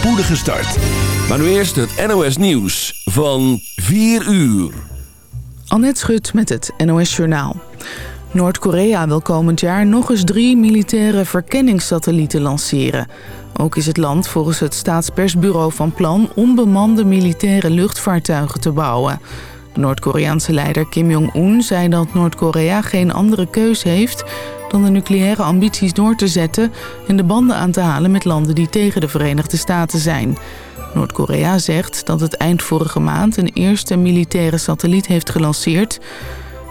spoedige start. Maar nu eerst het NOS Nieuws van 4 uur. Annette Schut met het NOS Journaal. Noord-Korea wil komend jaar nog eens drie militaire verkenningssatellieten lanceren. Ook is het land volgens het staatspersbureau van plan... onbemande militaire luchtvaartuigen te bouwen. De Noord-Koreaanse leider Kim Jong-un zei dat Noord-Korea geen andere keus heeft... dan de nucleaire ambities door te zetten... en de banden aan te halen met landen die tegen de Verenigde Staten zijn... Noord-Korea zegt dat het eind vorige maand een eerste militaire satelliet heeft gelanceerd...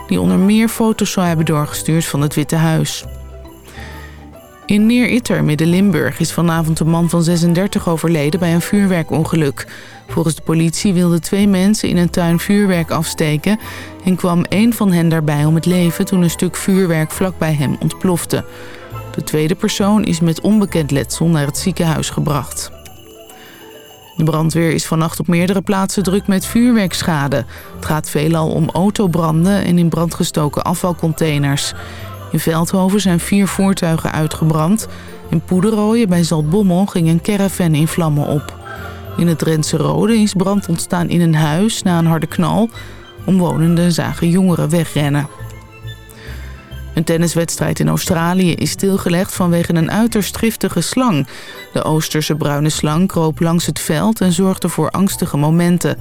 die onder meer foto's zou hebben doorgestuurd van het Witte Huis. In Neer-Itter, midden-Limburg, is vanavond een man van 36 overleden bij een vuurwerkongeluk. Volgens de politie wilden twee mensen in een tuin vuurwerk afsteken... en kwam één van hen daarbij om het leven toen een stuk vuurwerk vlakbij hem ontplofte. De tweede persoon is met onbekend letsel naar het ziekenhuis gebracht. De brandweer is vannacht op meerdere plaatsen druk met vuurwerkschade. Het gaat veelal om autobranden en in brand gestoken afvalcontainers. In Veldhoven zijn vier voertuigen uitgebrand. In Poederooien bij Zaltbommel ging een caravan in vlammen op. In het Drentse Rode is brand ontstaan in een huis na een harde knal. Omwonenden zagen jongeren wegrennen. Een tenniswedstrijd in Australië is stilgelegd vanwege een uiterst giftige slang. De Oosterse bruine slang kroop langs het veld en zorgde voor angstige momenten.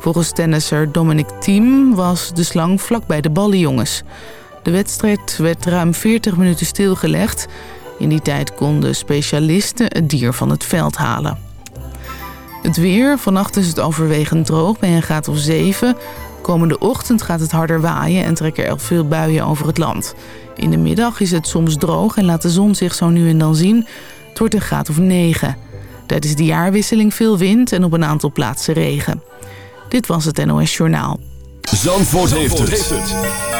Volgens tennisser Dominic Thiem was de slang vlak bij de ballenjongens. De wedstrijd werd ruim 40 minuten stilgelegd. In die tijd konden specialisten het dier van het veld halen. Het weer. Vannacht is het overwegend droog bij een graad of 7. Komende ochtend gaat het harder waaien en trekken er veel buien over het land. In de middag is het soms droog en laat de zon zich zo nu en dan zien. Het wordt een graad of 9. Tijdens de jaarwisseling veel wind en op een aantal plaatsen regen. Dit was het NOS Journaal. Zandvoort, heeft, het.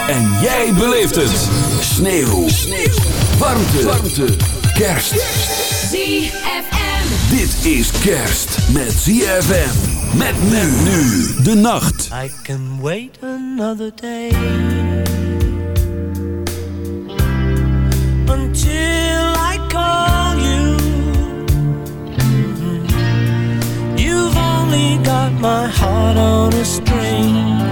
En jij beleeft het. Sneeuw. Sneeuw. Warmte. Warmte. Kerst. ZFM. Dit is kerst met ZFM. Met men nu de nacht. I can wait another day until I call you. You've only got my heart on a string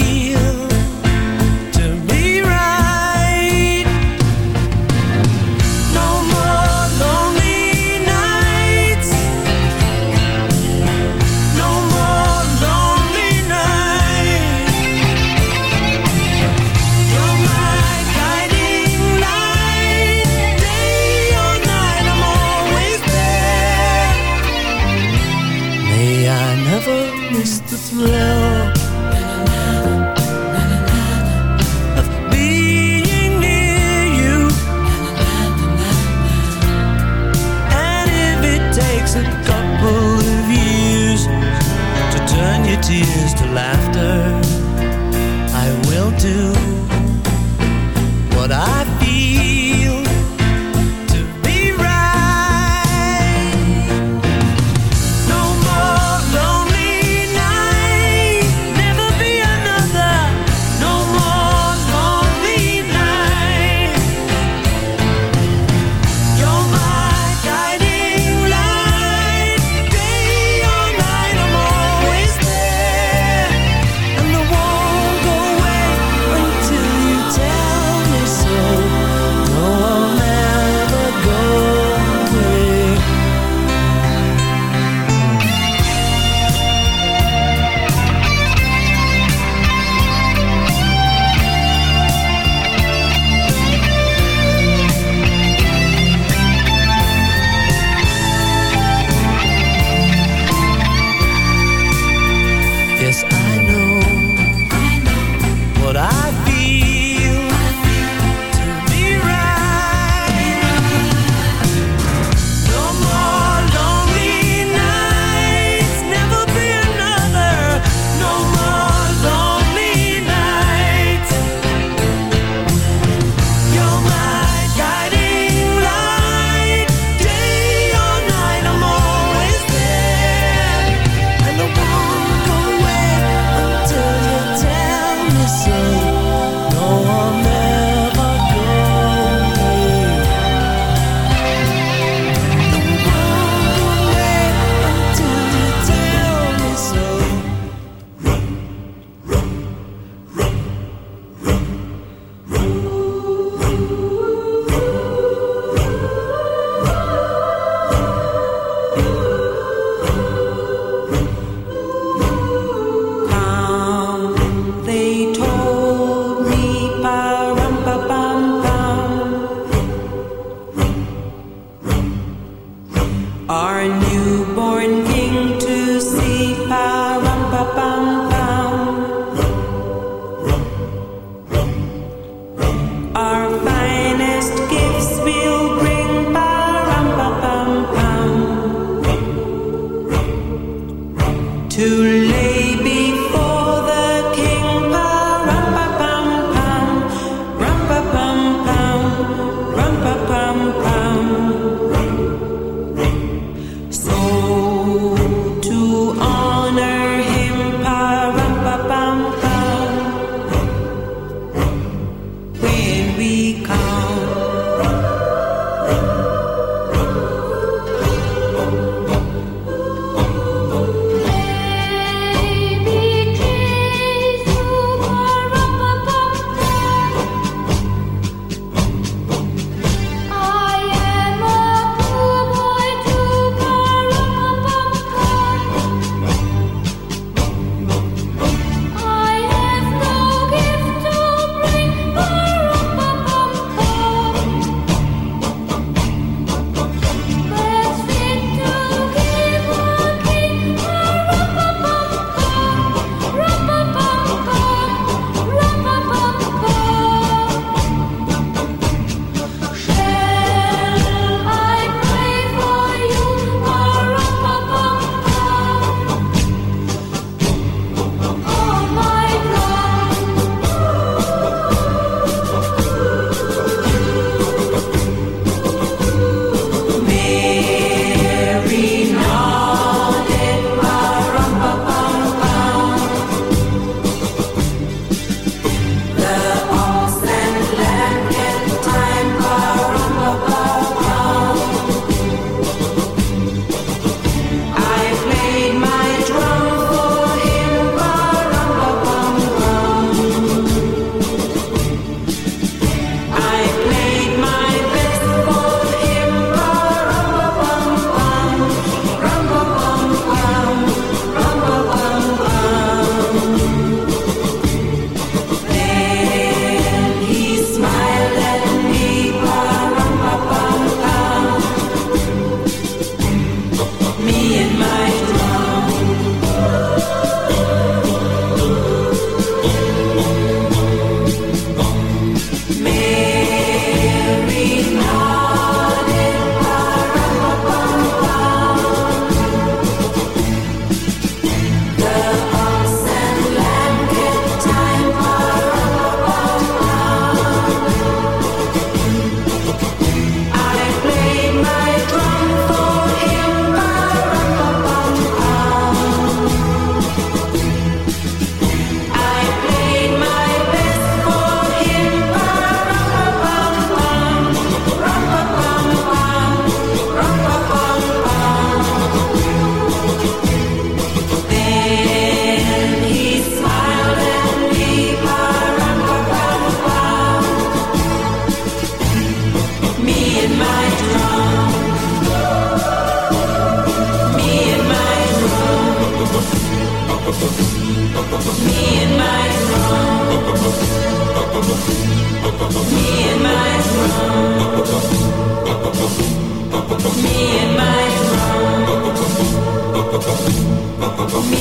Tender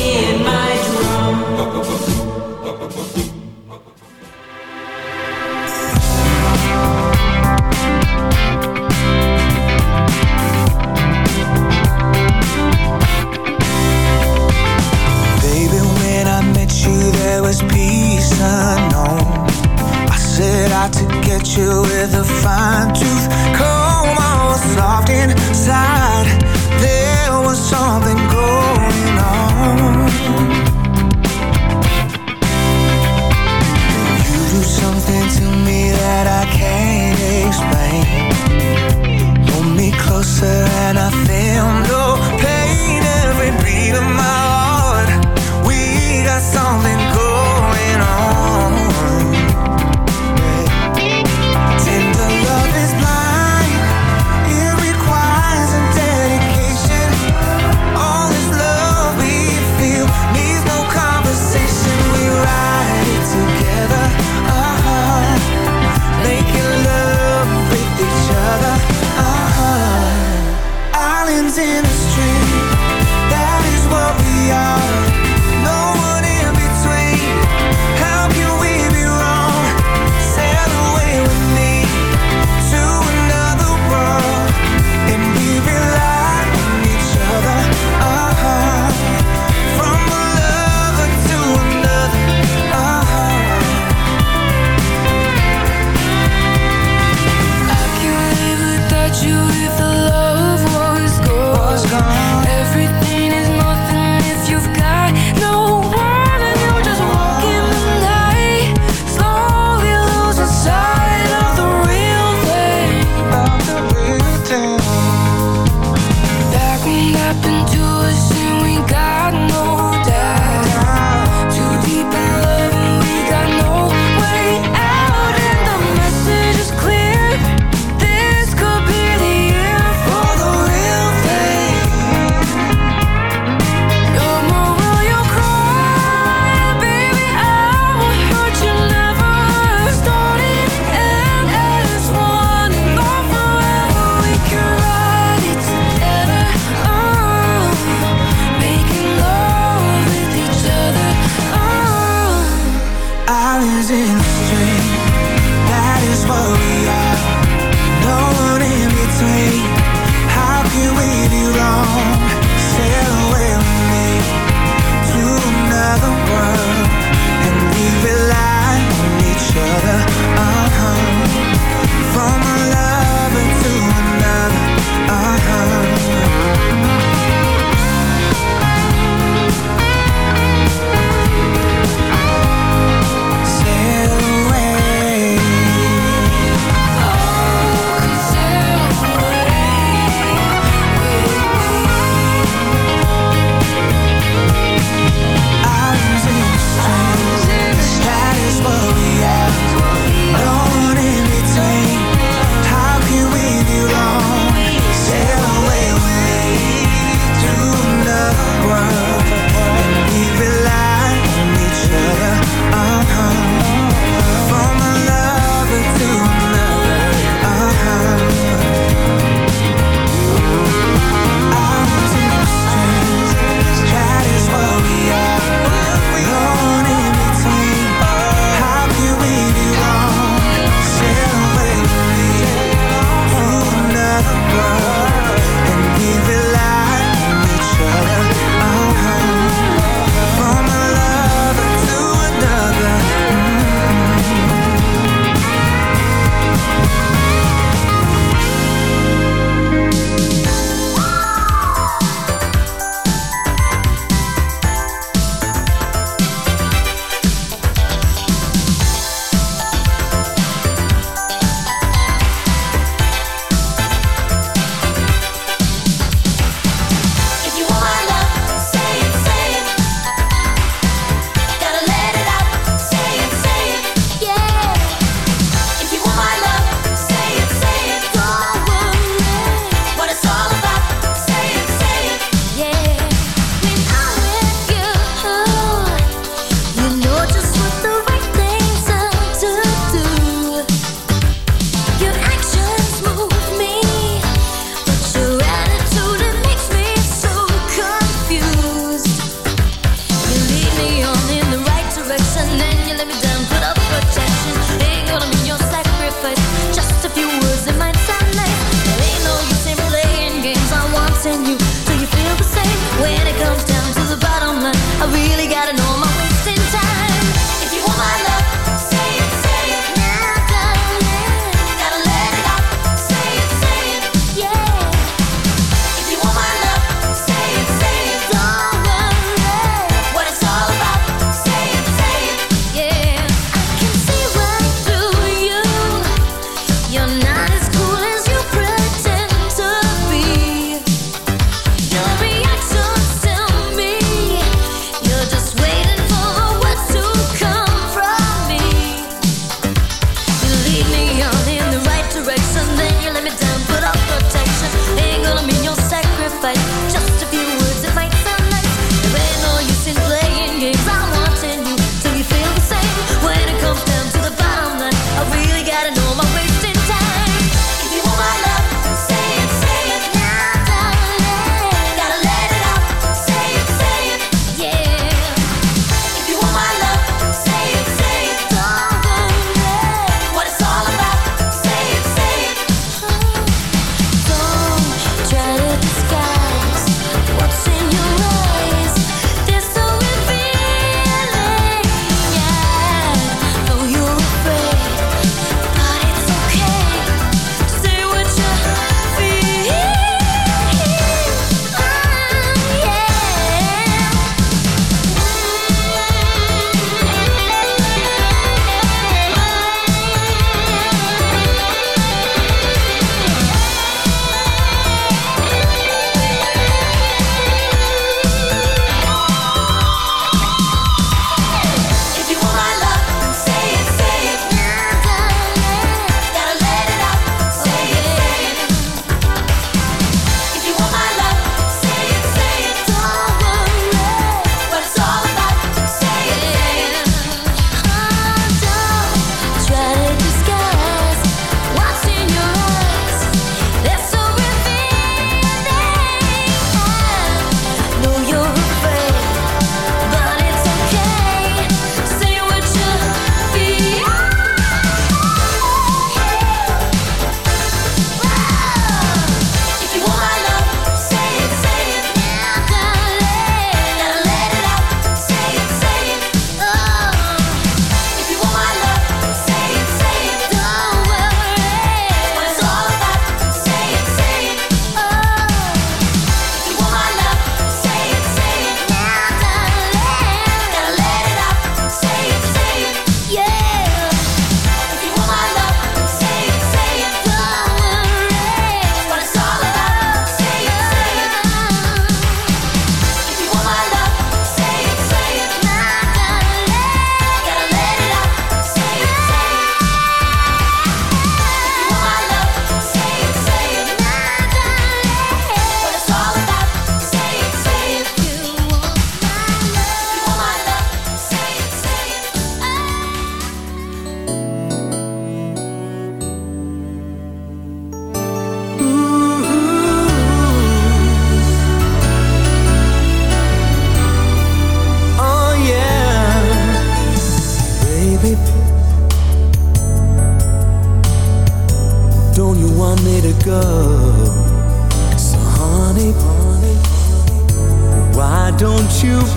and my blind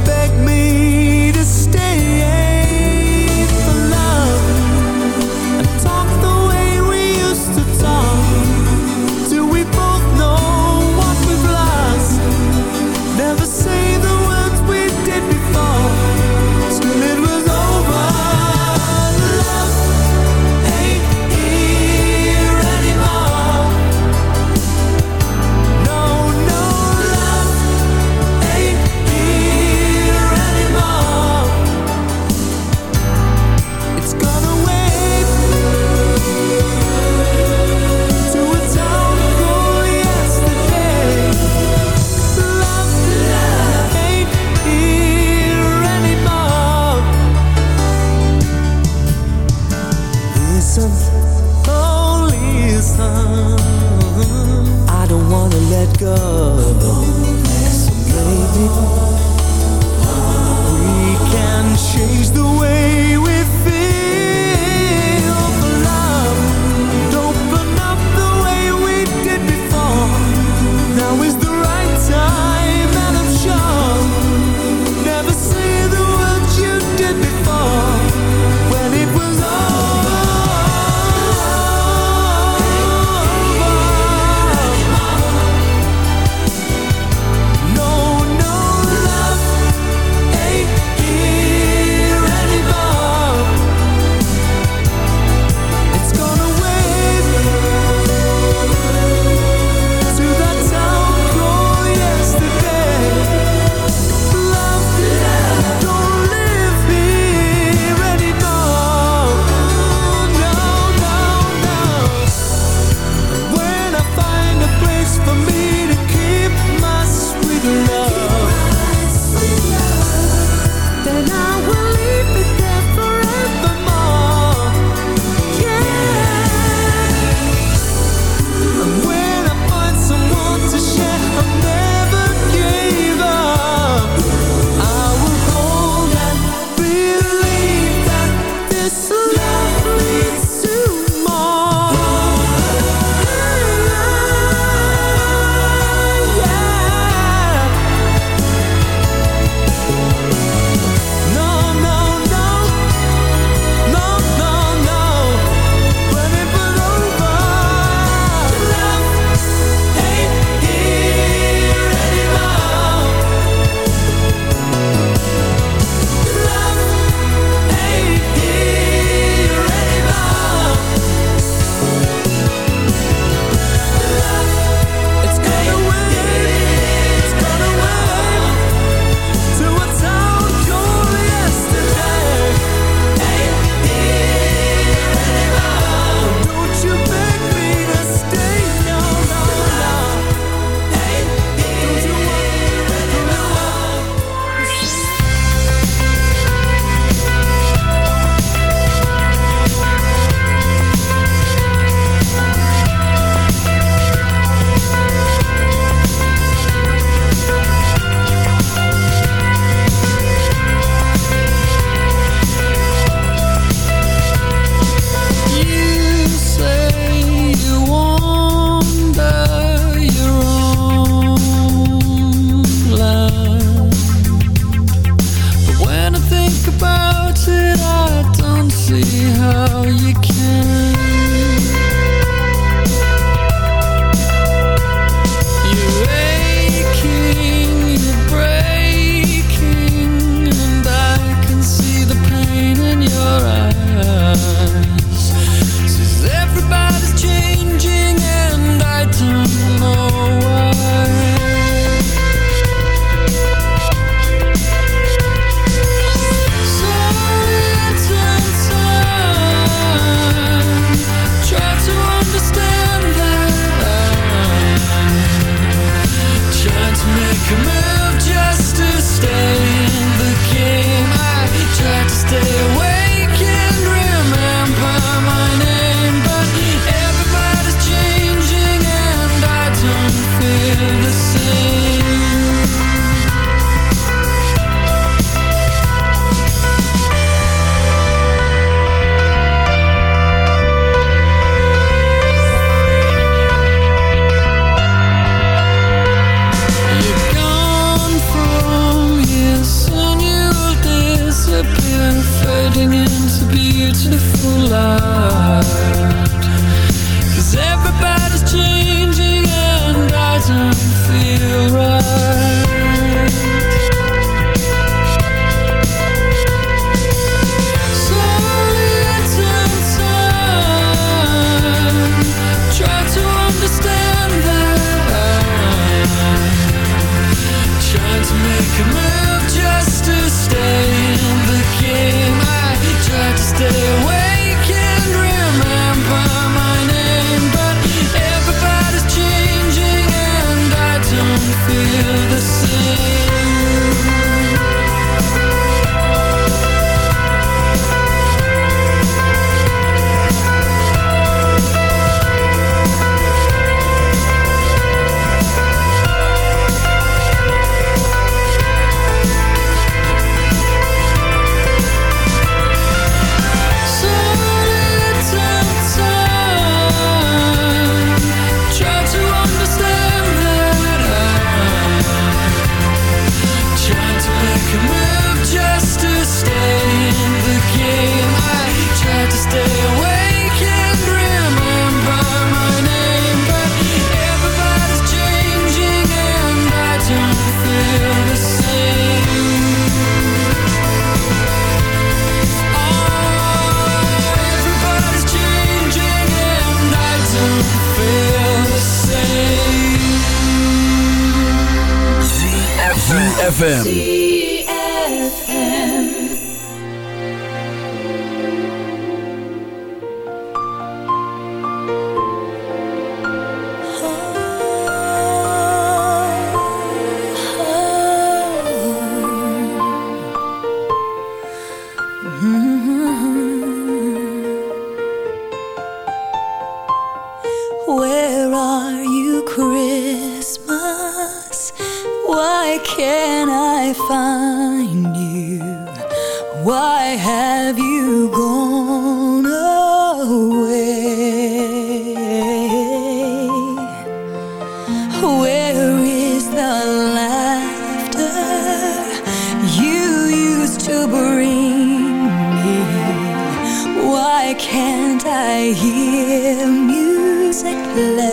beg me. touch it, I don't see how you can. Baby, I'm calling.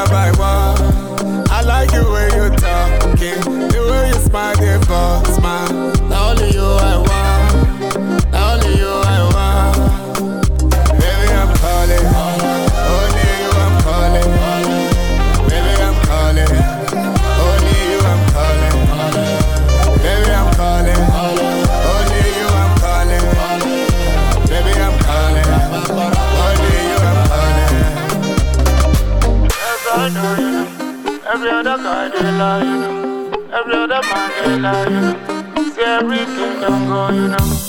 Got the vibe I like the way you talking, the way you smile, the boss smile. Every other guy they lie, you know. Every other man they lie, you know. See everything don't go, you know.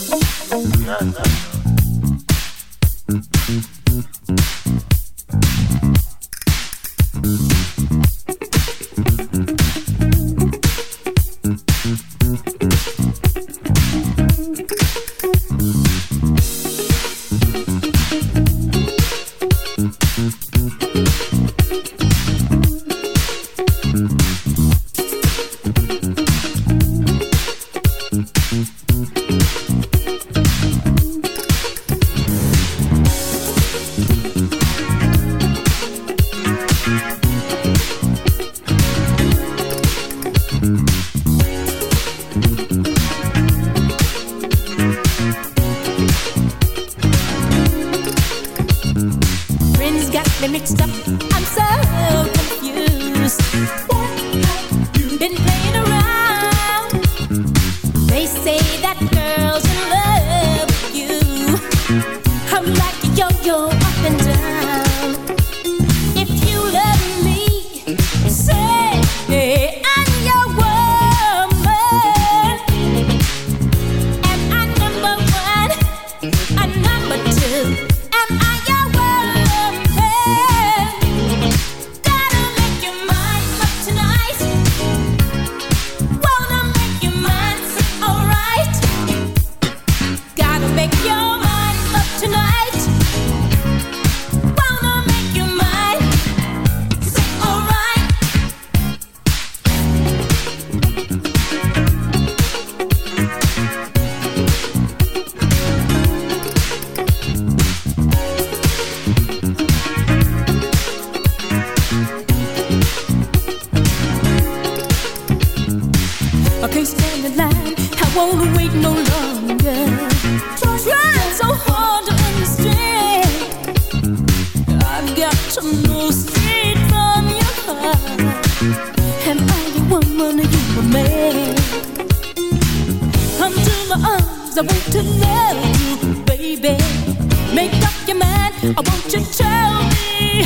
I want you to tell me.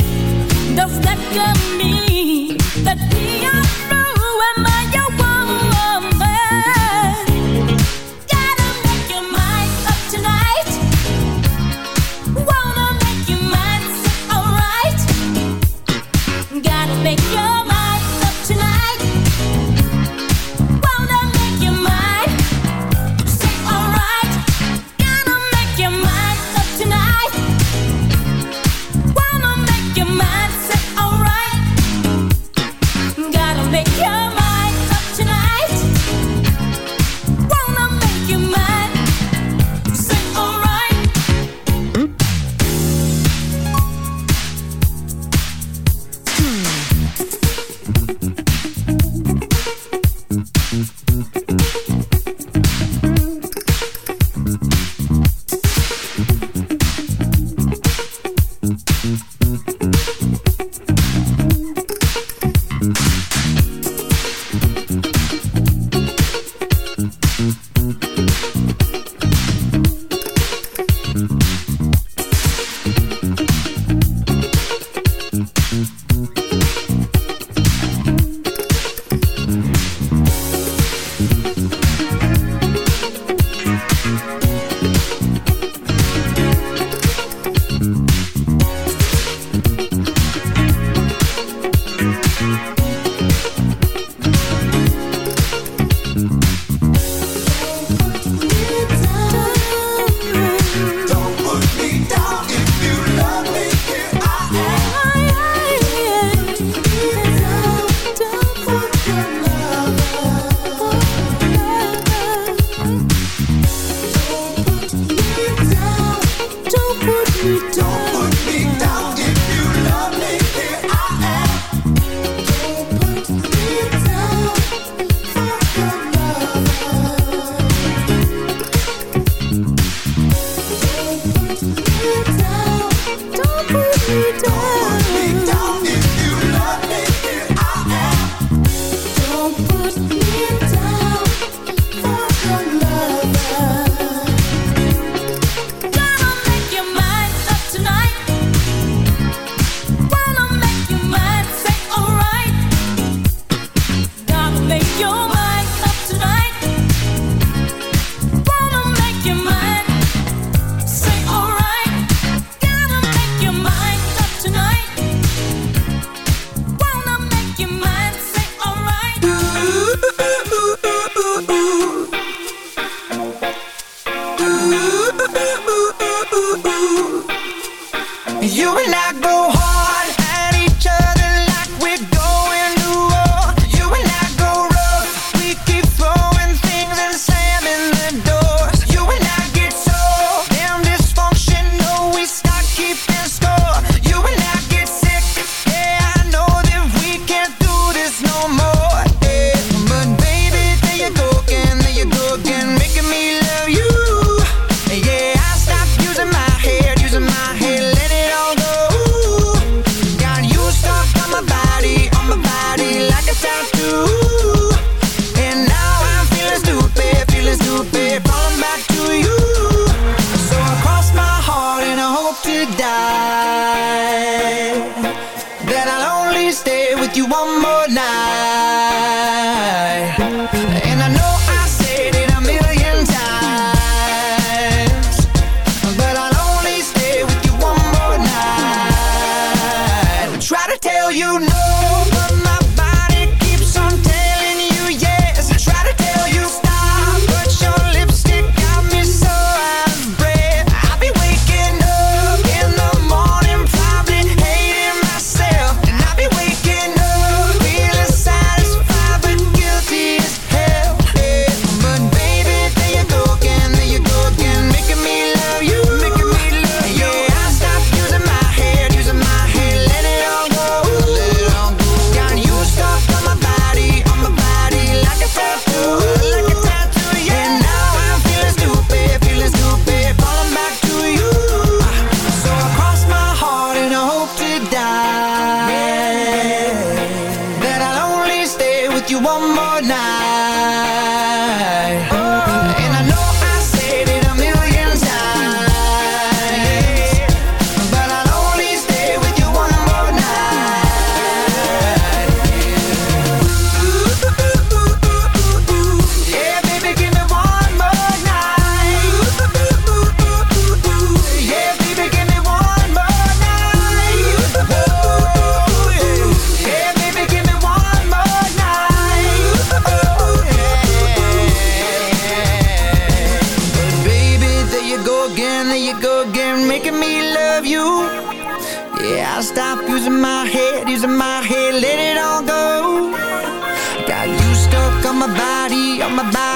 Does that got me? That we there you go again, making me love you. Yeah, I stop using my head, using my head, let it all go. Got you stuck on my body, on my body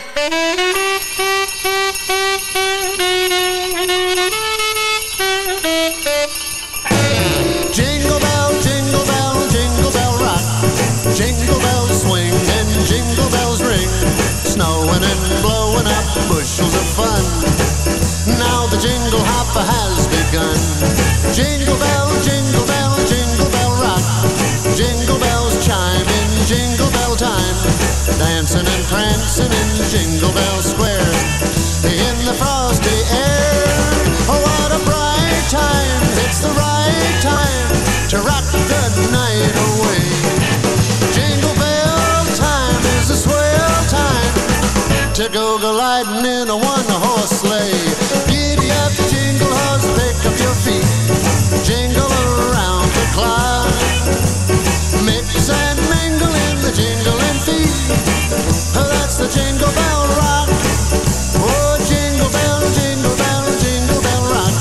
Jingle bell, jingle bell, jingle bell rock. Jingle bells chime in jingle bell time. Dancing and prancing in Jingle Bell Square. In the frosty air. Oh, what a bright time. It's the right time to rock the night away. Jingle bell time is a swell time to go gliding in a one-horse sleigh. Giddy up, jingle horse, pick up your feet. Jingle around the clock. Mix and mingle in jingling feet. That's the jingle bell rock. Oh, jingle bell, jingle bell, jingle bell rock.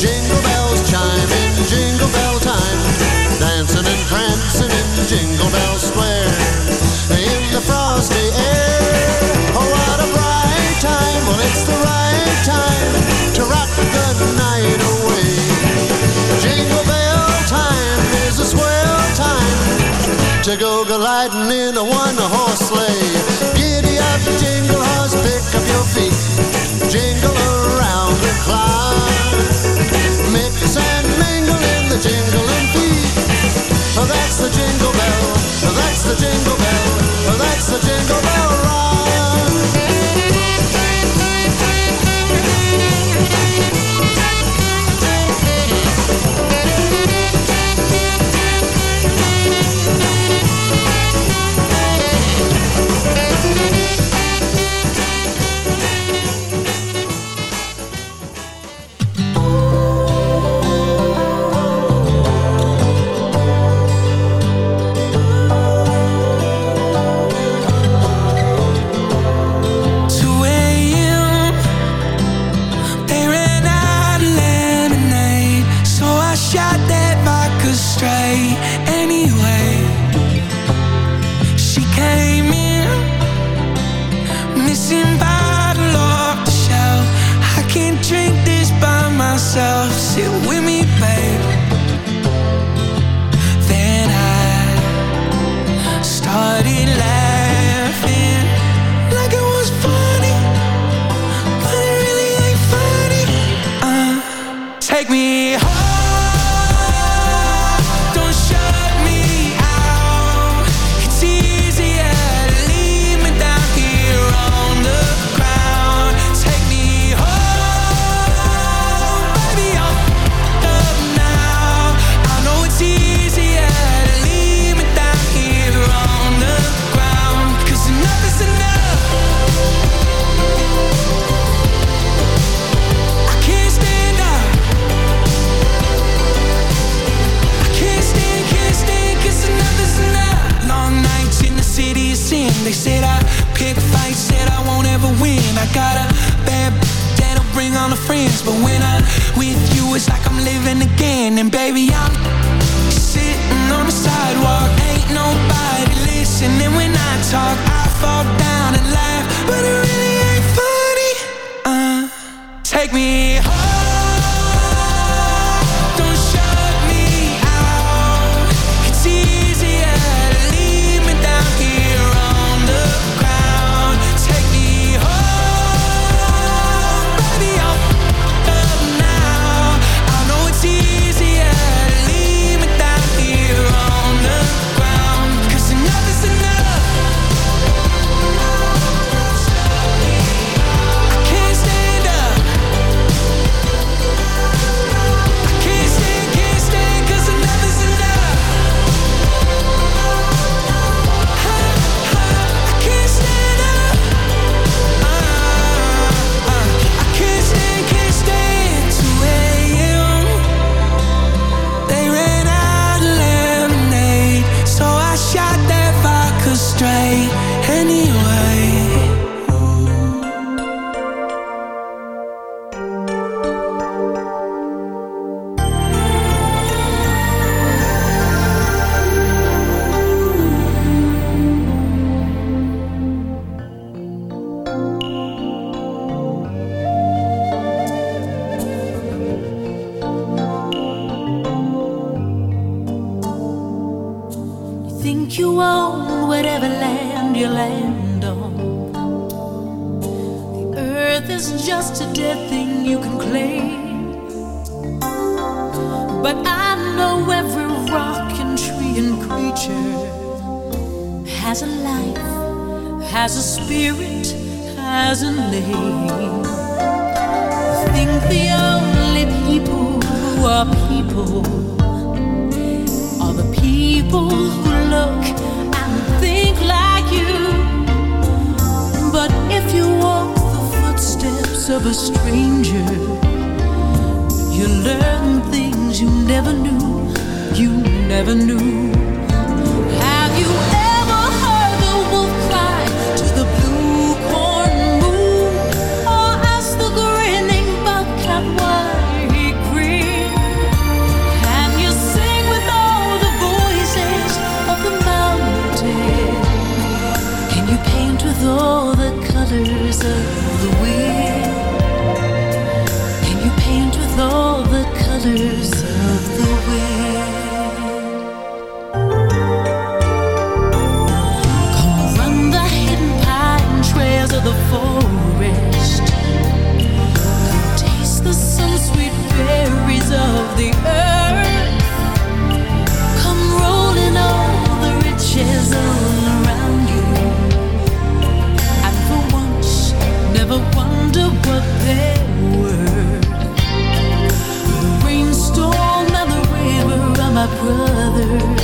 Jingle bells chime in jingle bell time. Dancing and prancing in Jingle Bell Square. To go gliding in a one-horse sleigh. Giddy up, jingle horse, pick up your feet. Jingle around the clock. Mix and mingle in the jingling feet. Oh, that's the jingle bell. That's the jingle bell. That's the jingle bell rock. All the colors of the wind. Can you paint with all the colors of the wind? Come run the hidden pine trails of the forest. brother